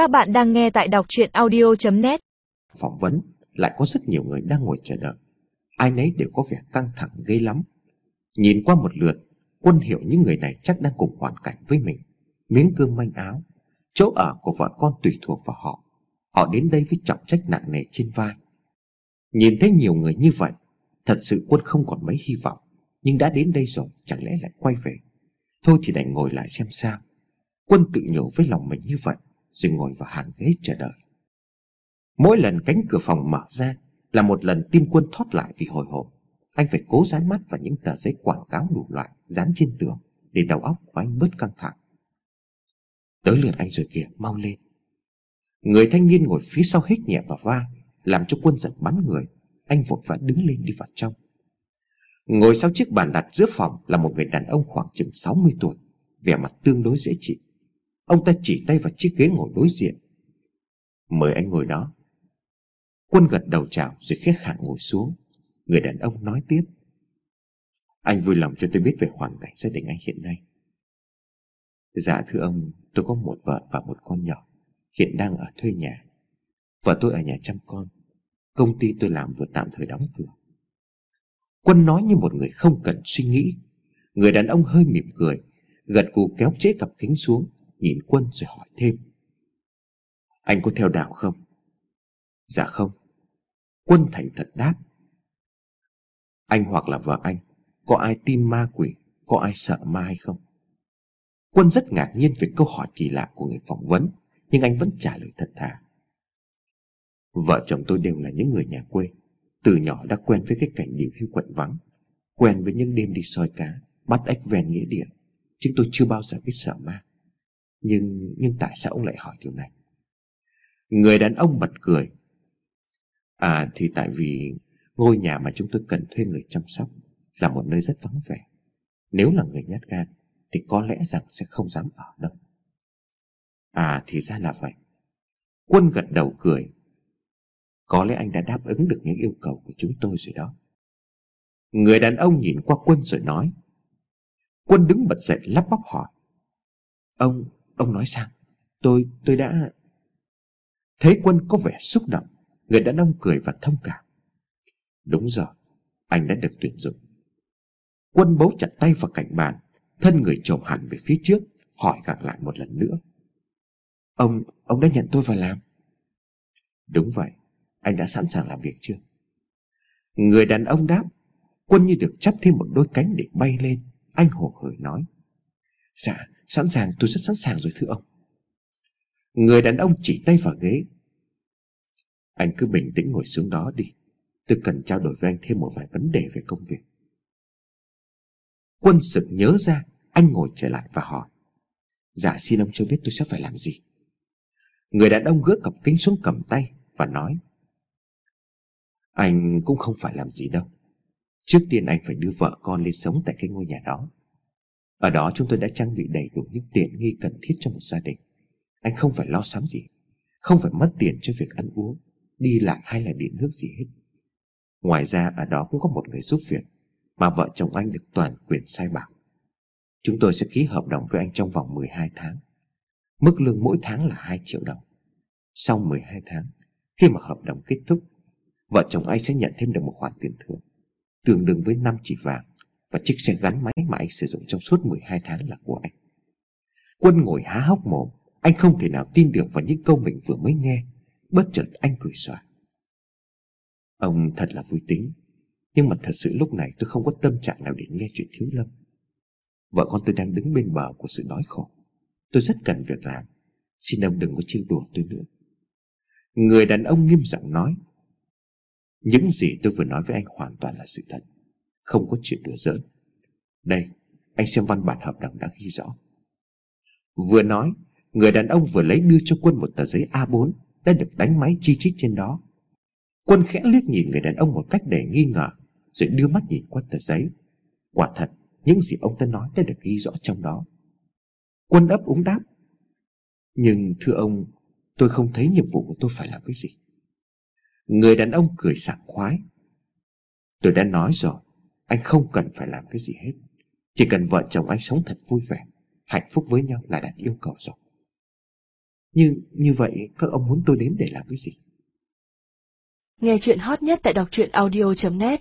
Các bạn đang nghe tại đọc chuyện audio.net Phỏng vấn, lại có rất nhiều người đang ngồi chờ đợi. Ai nấy đều có vẻ căng thẳng ghê lắm. Nhìn qua một lượt, Quân hiểu những người này chắc đang cùng hoàn cảnh với mình. Miếng cơm manh áo, Chỗ ở của vợ con tùy thuộc vào họ. Họ đến đây với trọng trách nặng nề trên vai. Nhìn thấy nhiều người như vậy, Thật sự quân không còn mấy hy vọng. Nhưng đã đến đây rồi, chẳng lẽ lại quay về? Thôi thì đành ngồi lại xem sao. Quân tự nhủ với lòng mình như vậy. Rồi ngồi vào hàng ghế chờ đợi. Mỗi lần cánh cửa phòng mở ra Là một lần tim quân thoát lại vì hồi hộp. Anh phải cố dán mắt vào những tờ giấy quảng cáo đủ loại Dán trên tường Để đầu óc của anh bớt căng thẳng. Tới lượt anh rồi kìa, mau lên. Người thanh niên ngồi phía sau hít nhẹ vào vai Làm cho quân giật bắn người. Anh vội vã đứng lên đi vào trong. Ngồi sau chiếc bàn đặt giữa phòng Là một người đàn ông khoảng chừng 60 tuổi, Vẻ mặt tương đối dễ chịu. Ông ta chỉ tay vào chiếc ghế ngồi đối diện. Mời anh ngồi đó. Quân gật đầu chào rồi khét khạng ngồi xuống. Người đàn ông nói tiếp. Anh vui lòng cho tôi biết về hoàn cảnh gia đình anh hiện nay. Dạ thưa ông, Tôi có một vợ và một con nhỏ, Hiện đang ở thuê nhà. Vợ tôi ở nhà chăm con. Công ty tôi làm vừa tạm thời đóng cửa. Quân nói như một người không cần suy nghĩ. Người đàn ông hơi mỉm cười, Gật cù kéo chế cặp kính xuống. Nhìn Quân rồi hỏi thêm. Anh có theo đạo không? Dạ không. Quân thành thật đáp. Anh hoặc là vợ anh, Có ai tin ma quỷ, Có ai sợ ma hay không? Quân rất ngạc nhiên về câu hỏi kỳ lạ của người phỏng vấn, Nhưng anh vẫn trả lời thật thà. Vợ chồng tôi đều là những người nhà quê, Từ nhỏ đã quen với cái cảnh điều hưu quạnh vắng, Quen với những đêm đi soi cá, Bắt ếch ven nghĩa địa. Chứ tôi chưa bao giờ biết sợ ma. Nhưng nhưng tại sao ông lại hỏi điều này? Người đàn ông bật cười. À thì tại vì Ngôi nhà mà chúng tôi cần thuê người chăm sóc Là một nơi rất vắng vẻ. Nếu là người nhát gan Thì có lẽ rằng sẽ không dám ở đâu. À thì ra là vậy. Quân gật đầu cười. Có lẽ anh đã đáp ứng được những yêu cầu của chúng tôi rồi đó. Người đàn ông nhìn qua quân rồi nói. Quân đứng bật dậy lắp bắp hỏi. Ông, ông nói sao Tôi, tôi đã Thấy quân có vẻ xúc động Người đàn ông cười và thông cảm. Đúng rồi Anh đã được tuyển dụng. Quân bấu chặt tay vào cạnh bàn Thân người trồm hẳn về phía trước Hỏi gặng lại một lần nữa. Ông, ông đã nhận tôi vào làm? Đúng vậy Anh đã sẵn sàng làm việc chưa? Người đàn ông đáp Quân như được chắp thêm một đôi cánh để bay lên. Anh hồ hởi nói Dạ sẵn sàng, tôi rất sẵn sàng rồi, thưa ông. Người đàn ông chỉ tay vào ghế. Anh cứ bình tĩnh ngồi xuống đó đi. Tôi cần trao đổi với anh thêm một vài vấn đề về công việc. Quân sực nhớ ra, Anh ngồi trở lại và hỏi. Dạ xin ông cho biết tôi sẽ phải làm gì? Người đàn ông gỡ cặp kính xuống cầm tay Và nói. Anh cũng không phải làm gì đâu. Trước tiên anh phải đưa vợ con lên sống tại cái ngôi nhà đó. Ở đó chúng tôi đã trang bị đầy đủ những tiện nghi cần thiết cho một gia đình. Anh không phải lo sắm gì, Không phải mất tiền cho việc ăn uống, Đi lại hay là điện nước gì hết. Ngoài ra, ở đó cũng có một người giúp việc Mà vợ chồng anh được toàn quyền sai bảo. Chúng tôi sẽ ký hợp đồng với anh trong vòng 12 tháng. Mức lương mỗi tháng là 2 triệu đồng. Sau 12 tháng, Khi mà hợp đồng kết thúc, Vợ chồng anh sẽ nhận thêm được một khoản tiền thưởng, Tương đương với 5 chỉ vàng. Và chiếc xe gắn máy mà anh sử dụng trong suốt 12 tháng là của anh. Quân ngồi há hốc mồm, Anh không thể nào tin được vào những câu mình vừa mới nghe, Bất chợt anh cười xòa. Ông thật là vui tính, Nhưng mà thật sự lúc này tôi không có tâm trạng nào để nghe chuyện thiếu lâm. Vợ con tôi đang đứng bên bờ của sự đói khổ. Tôi rất cần việc làm, Xin ông đừng có trêu đùa tôi nữa. Người đàn ông nghiêm giọng nói, Những gì tôi vừa nói với anh hoàn toàn là sự thật. Không có chuyện đùa giỡn. Đây Anh xem văn bản hợp đồng đã ghi rõ. Vừa nói, Người đàn ông vừa lấy đưa cho quân một tờ giấy A4 Đã được đánh máy chi chít trên đó. Quân khẽ liếc nhìn người đàn ông một cách để nghi ngờ, Rồi đưa mắt nhìn qua tờ giấy. Quả thật, Những gì ông ta nói đã được ghi rõ trong đó. Quân ấp úng đáp. Nhưng thưa ông, Tôi không thấy nhiệm vụ của tôi phải làm cái gì. Người đàn ông cười sảng khoái. Tôi đã nói rồi anh không cần phải làm cái gì hết. Chỉ cần vợ chồng anh sống thật vui vẻ, Hạnh phúc với nhau là đạt yêu cầu rồi. Như như vậy, các ông muốn tôi đến để làm cái gì? Nghe chuyện hot nhất tại đọc truyện audio.net